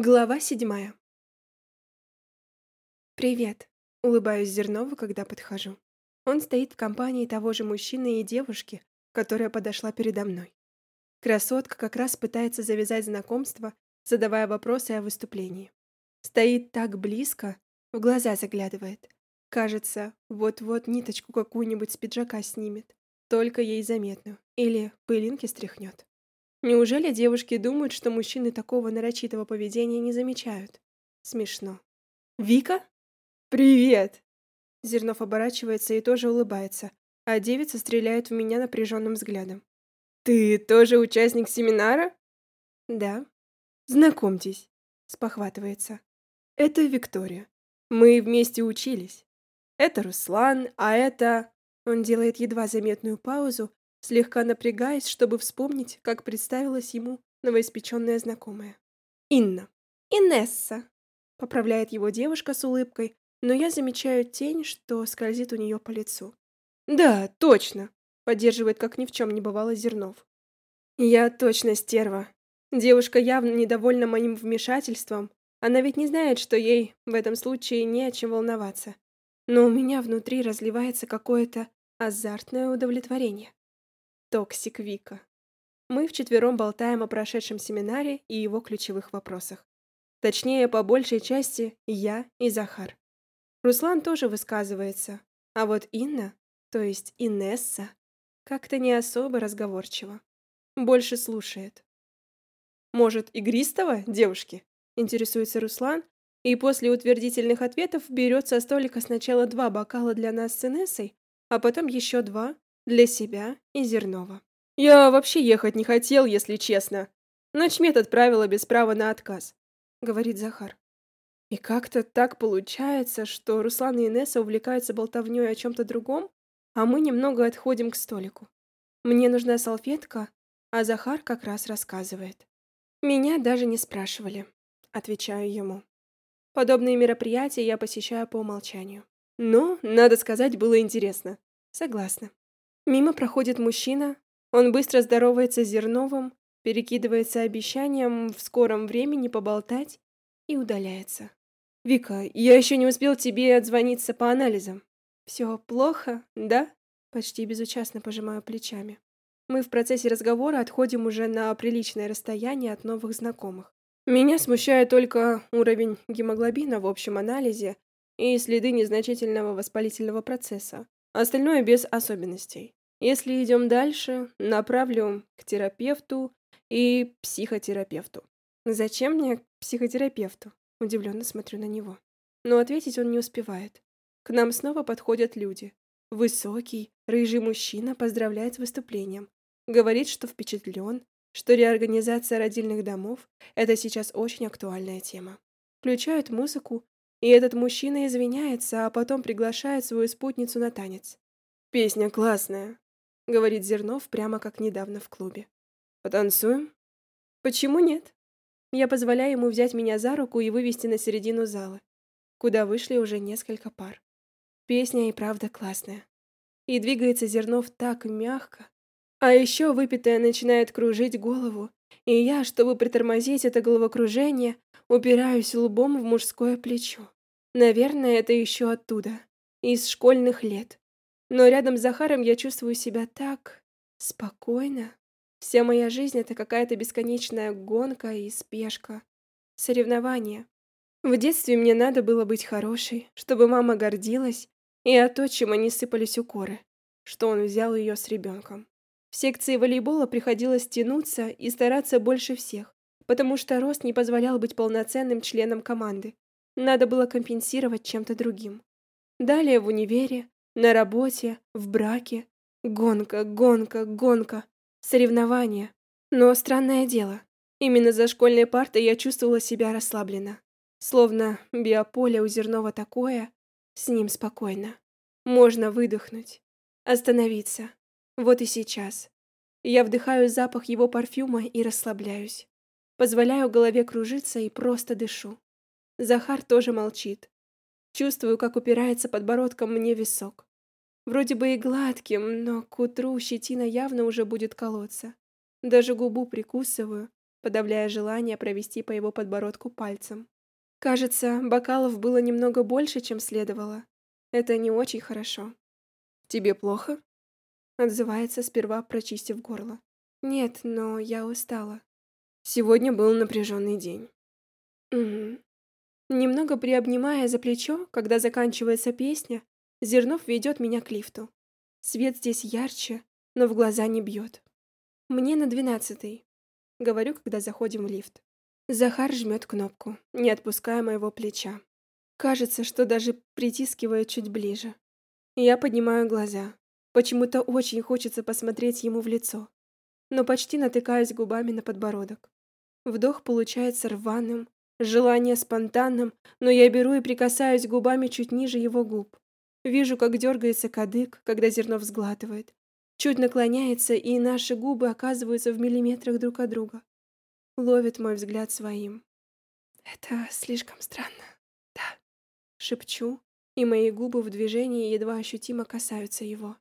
Глава седьмая. «Привет», — улыбаюсь Зернову, когда подхожу. Он стоит в компании того же мужчины и девушки, которая подошла передо мной. Красотка как раз пытается завязать знакомство, задавая вопросы о выступлении. Стоит так близко, в глаза заглядывает. Кажется, вот-вот ниточку какую-нибудь с пиджака снимет. Только ей заметную. Или пылинки стряхнет. Неужели девушки думают, что мужчины такого нарочитого поведения не замечают? Смешно. «Вика? Привет!» Зернов оборачивается и тоже улыбается, а девица стреляет в меня напряженным взглядом. «Ты тоже участник семинара?» «Да». «Знакомьтесь», — спохватывается. «Это Виктория. Мы вместе учились. Это Руслан, а это...» Он делает едва заметную паузу, слегка напрягаясь, чтобы вспомнить, как представилась ему новоиспеченная знакомая. «Инна. Инесса», — поправляет его девушка с улыбкой, но я замечаю тень, что скользит у нее по лицу. «Да, точно», — поддерживает, как ни в чем не бывало Зернов. «Я точно стерва. Девушка явно недовольна моим вмешательством. Она ведь не знает, что ей в этом случае не о чем волноваться. Но у меня внутри разливается какое-то азартное удовлетворение. Токсик Вика. Мы вчетвером болтаем о прошедшем семинаре и его ключевых вопросах. Точнее, по большей части, я и Захар. Руслан тоже высказывается, а вот Инна, то есть Инесса, как-то не особо разговорчива. Больше слушает. «Может, игристого, девушки?» – интересуется Руслан, и после утвердительных ответов берет со столика сначала два бокала для нас с Инессой, а потом еще два для себя и Зернова. Я вообще ехать не хотел, если честно. Ночмед отправила без права на отказ, говорит Захар. И как-то так получается, что Руслан и Инесса увлекаются болтовнёй о чем-то другом, а мы немного отходим к столику. Мне нужна салфетка, а Захар как раз рассказывает. Меня даже не спрашивали, отвечаю ему. Подобные мероприятия я посещаю по умолчанию. Но, надо сказать, было интересно. Согласна. Мимо проходит мужчина. Он быстро здоровается с Зерновым, перекидывается обещанием в скором времени поболтать и удаляется. «Вика, я еще не успел тебе отзвониться по анализам». «Все плохо, да?» Почти безучастно пожимаю плечами. Мы в процессе разговора отходим уже на приличное расстояние от новых знакомых. Меня смущает только уровень гемоглобина в общем анализе и следы незначительного воспалительного процесса. Остальное без особенностей. Если идем дальше, направлю к терапевту и психотерапевту. Зачем мне к психотерапевту? Удивленно смотрю на него. Но ответить он не успевает. К нам снова подходят люди. Высокий, рыжий мужчина поздравляет с выступлением. Говорит, что впечатлен, что реорганизация родильных домов – это сейчас очень актуальная тема. Включают музыку, и этот мужчина извиняется, а потом приглашает свою спутницу на танец. «Песня классная говорит Зернов прямо как недавно в клубе. Потанцуем? Почему нет? Я позволяю ему взять меня за руку и вывести на середину зала, куда вышли уже несколько пар. Песня и правда классная. И двигается Зернов так мягко. А еще выпитая начинает кружить голову, и я, чтобы притормозить это головокружение, упираюсь лбом в мужское плечо. Наверное, это еще оттуда, из школьных лет. Но рядом с Захаром я чувствую себя так спокойно. Вся моя жизнь — это какая-то бесконечная гонка и спешка. Соревнования. В детстве мне надо было быть хорошей, чтобы мама гордилась, и от отчима не сыпались укоры, что он взял ее с ребенком. В секции волейбола приходилось тянуться и стараться больше всех, потому что рост не позволял быть полноценным членом команды. Надо было компенсировать чем-то другим. Далее в универе на работе, в браке. Гонка, гонка, гонка. Соревнования. Но странное дело. Именно за школьной партой я чувствовала себя расслабленно. Словно биополе у Зернова такое, с ним спокойно. Можно выдохнуть. Остановиться. Вот и сейчас. Я вдыхаю запах его парфюма и расслабляюсь. Позволяю голове кружиться и просто дышу. Захар тоже молчит. Чувствую, как упирается подбородком мне висок. Вроде бы и гладким, но к утру щетина явно уже будет колоться. Даже губу прикусываю, подавляя желание провести по его подбородку пальцем. Кажется, бокалов было немного больше, чем следовало. Это не очень хорошо. «Тебе плохо?» Отзывается, сперва прочистив горло. «Нет, но я устала. Сегодня был напряженный день». «Угу». Немного приобнимая за плечо, когда заканчивается песня, Зернов ведет меня к лифту. Свет здесь ярче, но в глаза не бьет. Мне на двенадцатый. Говорю, когда заходим в лифт. Захар жмет кнопку, не отпуская моего плеча. Кажется, что даже притискивает чуть ближе. Я поднимаю глаза. Почему-то очень хочется посмотреть ему в лицо. Но почти натыкаюсь губами на подбородок. Вдох получается рваным, желание спонтанным, но я беру и прикасаюсь губами чуть ниже его губ. Вижу, как дергается кадык, когда зерно взглатывает. Чуть наклоняется, и наши губы оказываются в миллиметрах друг от друга. Ловит мой взгляд своим. Это слишком странно. Да. Шепчу, и мои губы в движении едва ощутимо касаются его.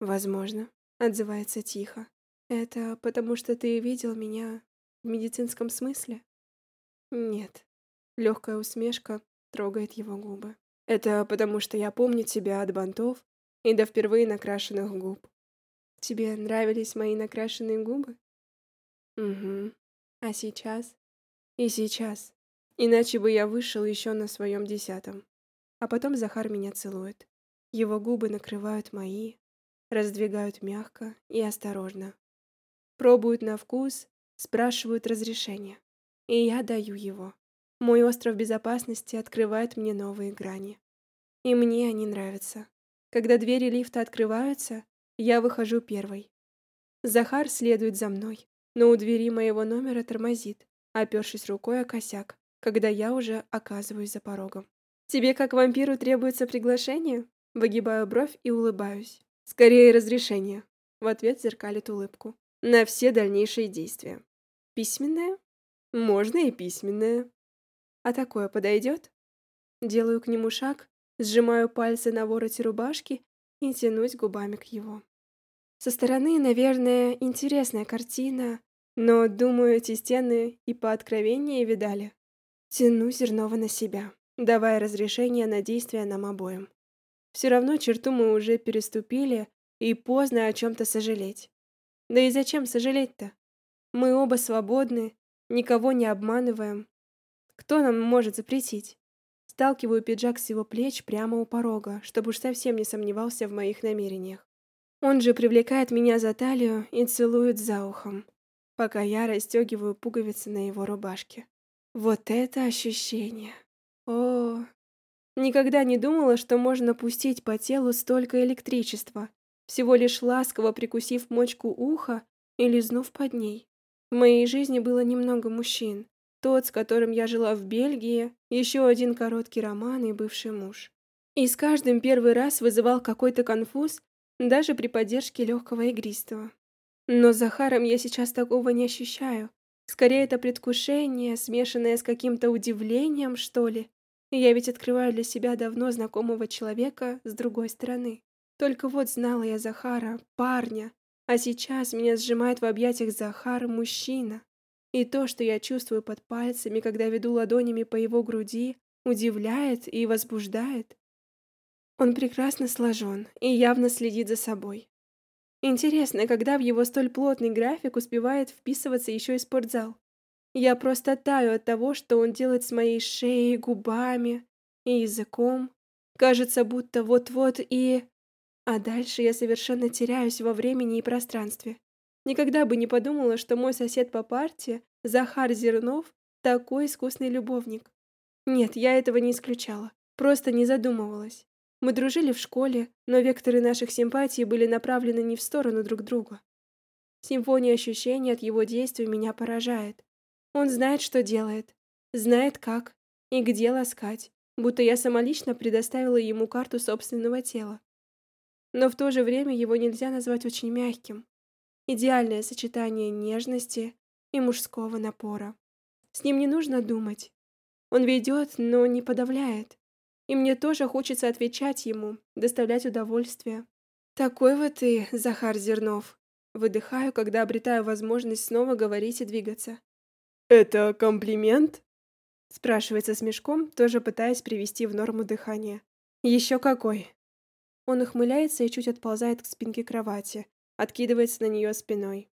Возможно, отзывается тихо. Это потому, что ты видел меня в медицинском смысле? Нет. Легкая усмешка трогает его губы. Это потому, что я помню тебя от бантов и до впервые накрашенных губ. Тебе нравились мои накрашенные губы? Угу. А сейчас? И сейчас. Иначе бы я вышел еще на своем десятом. А потом Захар меня целует. Его губы накрывают мои, раздвигают мягко и осторожно. Пробуют на вкус, спрашивают разрешения. И я даю его. Мой остров безопасности открывает мне новые грани. И мне они нравятся. Когда двери лифта открываются, я выхожу первой. Захар следует за мной, но у двери моего номера тормозит, опершись рукой о косяк, когда я уже оказываюсь за порогом. «Тебе, как вампиру, требуется приглашение?» Выгибаю бровь и улыбаюсь. «Скорее разрешение», — в ответ зеркалит улыбку. «На все дальнейшие действия». «Письменное?» «Можно и письменное». А такое подойдет? Делаю к нему шаг, сжимаю пальцы на вороте рубашки и тянусь губами к его. Со стороны, наверное, интересная картина, но, думаю, эти стены и по откровеннее видали. Тяну Зернова на себя, давая разрешение на действия нам обоим. Все равно черту мы уже переступили, и поздно о чем-то сожалеть. Да и зачем сожалеть-то? Мы оба свободны, никого не обманываем, кто нам может запретить? Сталкиваю пиджак с его плеч прямо у порога, чтобы уж совсем не сомневался в моих намерениях. Он же привлекает меня за талию и целует за ухом, пока я расстегиваю пуговицы на его рубашке. Вот это ощущение! О, никогда не думала, что можно пустить по телу столько электричества, всего лишь ласково прикусив мочку уха и лизнув под ней. В моей жизни было немного мужчин, тот, с которым я жила в Бельгии, еще один короткий роман и бывший муж. И с каждым первый раз вызывал какой-то конфуз, даже при поддержке легкого игристого. Но с Захаром я сейчас такого не ощущаю. Скорее, это предвкушение, смешанное с каким-то удивлением, что ли. Я ведь открываю для себя давно знакомого человека с другой стороны. Только вот знала я Захара, парня, а сейчас меня сжимает в объятиях Захар, мужчина. И то, что я чувствую под пальцами, когда веду ладонями по его груди, удивляет и возбуждает. Он прекрасно сложен и явно следит за собой. Интересно, когда в его столь плотный график успевает вписываться еще и спортзал. Я просто таю от того, что он делает с моей шеей, губами и языком. Кажется, будто вот-вот и... А дальше я совершенно теряюсь во времени и пространстве. Никогда бы не подумала, что мой сосед по парте, Захар Зернов, такой искусный любовник. Нет, я этого не исключала. Просто не задумывалась. Мы дружили в школе, но векторы наших симпатий были направлены не в сторону друг друга. Симфония ощущений от его действий меня поражает. Он знает, что делает, знает как и где ласкать, будто я самолично предоставила ему карту собственного тела. Но в то же время его нельзя назвать очень мягким. Идеальное сочетание нежности и мужского напора. С ним не нужно думать. Он ведет, но не подавляет. И мне тоже хочется отвечать ему, доставлять удовольствие. Такой вот ты, Захар Зернов. Выдыхаю, когда обретаю возможность снова говорить и двигаться. «Это комплимент?» Спрашивается с мешком, тоже пытаясь привести в норму дыхание. «Еще какой!» Он ухмыляется и чуть отползает к спинке кровати, откидывается на нее спиной.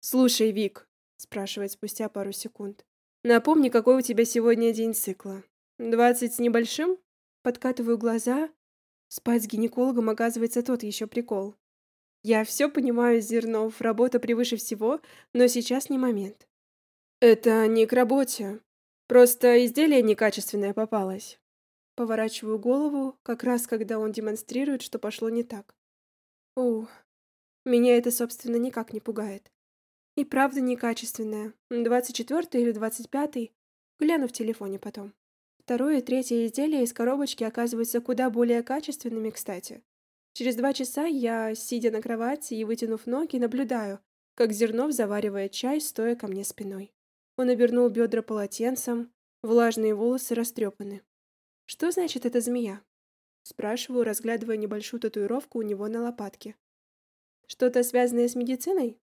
«Слушай, Вик», — спрашивает спустя пару секунд, «напомни, какой у тебя сегодня день цикла? Двадцать с небольшим?» Подкатываю глаза. Спать с гинекологом оказывается тот еще прикол. Я все понимаю, Зернов, работа превыше всего, но сейчас не момент. Это не к работе. Просто изделие некачественное попалось. Поворачиваю голову, как раз когда он демонстрирует, что пошло не так. Ух, меня это, собственно, никак не пугает. И правда некачественное. 24 или 25 гляну в телефоне потом. Второе и третье изделия из коробочки оказываются куда более качественными, кстати. Через два часа я, сидя на кровати и вытянув ноги, наблюдаю, как Зернов заваривает чай, стоя ко мне спиной. Он обернул бедра полотенцем, влажные волосы растрепаны. «Что значит эта змея?» Спрашиваю, разглядывая небольшую татуировку у него на лопатке. «Что-то связанное с медициной?»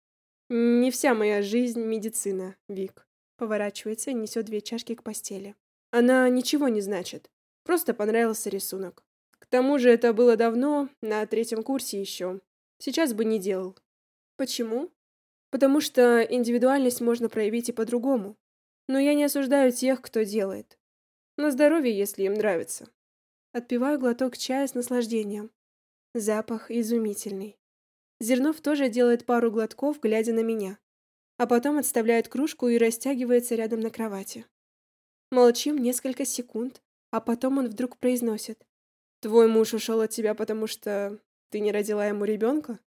«Не вся моя жизнь медицина, Вик», поворачивается и несет две чашки к постели. «Она ничего не значит. Просто понравился рисунок. К тому же это было давно, на третьем курсе еще. Сейчас бы не делал. Почему? Потому что индивидуальность можно проявить и по-другому. Но я не осуждаю тех, кто делает. На здоровье, если им нравится. Отпиваю глоток чая с наслаждением. Запах изумительный. Зернов тоже делает пару глотков, глядя на меня. А потом отставляет кружку и растягивается рядом на кровати. Молчим несколько секунд, а потом он вдруг произносит. Твой муж ушел от тебя, потому что ты не родила ему ребенка?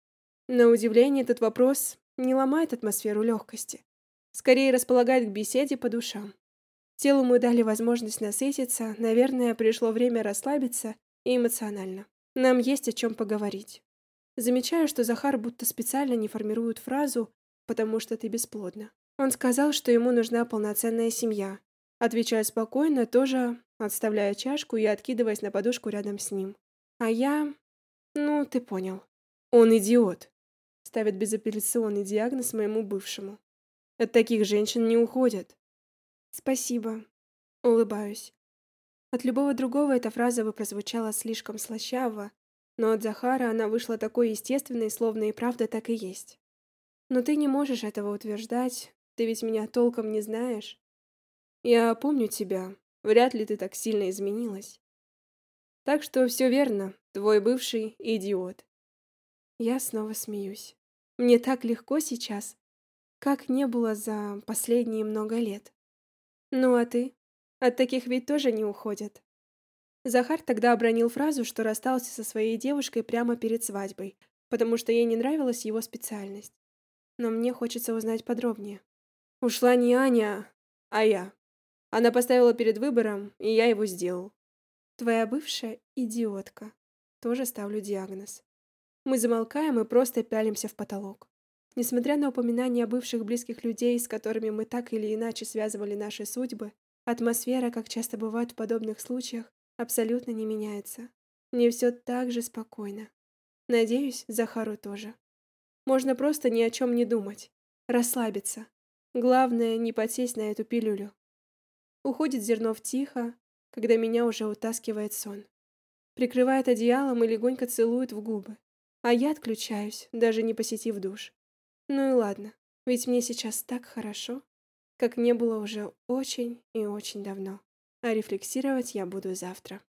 На удивление, этот вопрос не ломает атмосферу легкости. Скорее располагает к беседе по душам. Телу мы дали возможность насытиться, наверное, пришло время расслабиться и эмоционально. Нам есть о чем поговорить. Замечаю, что Захар будто специально не формирует фразу «потому что ты бесплодна». Он сказал, что ему нужна полноценная семья. Отвечаю спокойно, тоже отставляя чашку и откидываясь на подушку рядом с ним. А я... Ну, ты понял. Он идиот. Ставит безапелляционный диагноз моему бывшему. От таких женщин не уходят. Спасибо. Улыбаюсь. От любого другого эта фраза бы прозвучала слишком слащаво, но от Захара она вышла такой естественной, словно и правда так и есть. Но ты не можешь этого утверждать, ты ведь меня толком не знаешь. Я помню тебя, Вряд ли ты так сильно изменилась. Так что все верно, твой бывший идиот. Я снова смеюсь. Мне так легко сейчас, как не было за последние много лет. Ну а ты? От таких ведь тоже не уходят. Захар тогда обронил фразу, что расстался со своей девушкой прямо перед свадьбой, потому что ей не нравилась его специальность. Но мне хочется узнать подробнее. Ушла не Аня, а я. Она поставила перед выбором, и я его сделал. Твоя бывшая идиотка. Тоже ставлю диагноз. Мы замолкаем и просто пялимся в потолок. Несмотря на упоминания бывших близких людей, с которыми мы так или иначе связывали наши судьбы, атмосфера, как часто бывает в подобных случаях, абсолютно не меняется. Мне все так же спокойно. Надеюсь, Захару тоже. Можно просто ни о чем не думать. Расслабиться. Главное, не подсесть на эту пилюлю. Уходит Зернов тихо, когда меня уже утаскивает сон. Прикрывает одеялом и легонько целует в губы. А я отключаюсь, даже не посетив душ. Ну и ладно, ведь мне сейчас так хорошо, как не было уже очень и очень давно. А рефлексировать я буду завтра.